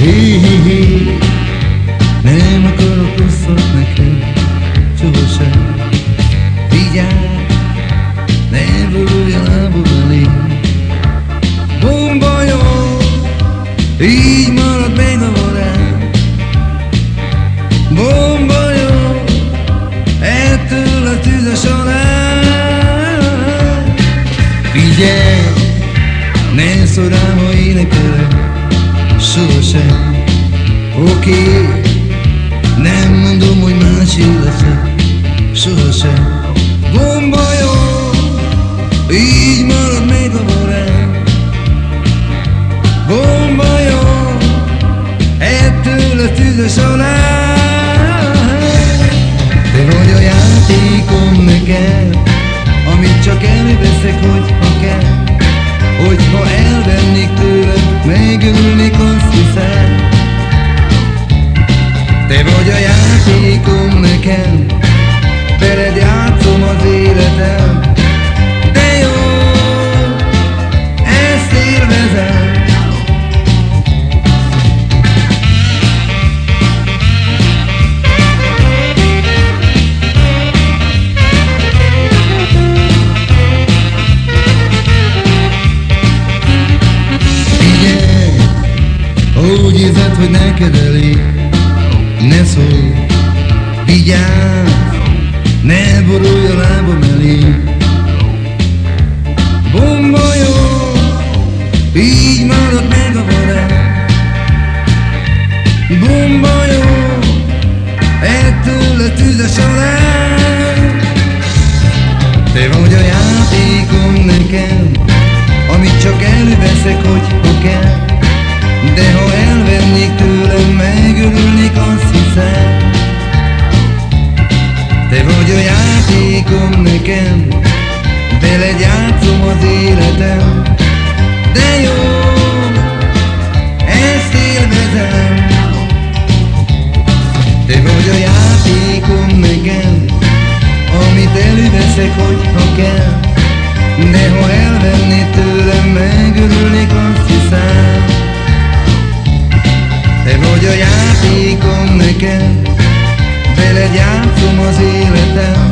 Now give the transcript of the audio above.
Hí, nem akarok rosszat neked, sohasem. Vigyázz, ne borulj a lábad elé. Így marad még a varázs. Bomba jó, ettől a tüzes alá. Figyelj, ne szorám, ha énekelek, sohasem. Oké, okay. nem mondom, hogy másik leszek, sohasem. Bomba jó, így marad még a varázs. Bomba jó, ettől a tüzes alá. Úgy érzed, hogy neked elég, ne szólj, vigyázz, ne borulj a lábam elé. Bomba jó, így marad meg a varázs. Bomba jó, ettől a tüzes alá. Te vagy a játékom nekem, amit csak előveszek, hogyha kell. De ha veled játszom az életem. De jó, ezt élvezem. Te vagy a játékom nekem, amit előveszek, hogyha kell. De ha elvennéd tőlem, megörülnék, azt hiszem. Te vagy a játékom nekem, veled játszom az életem.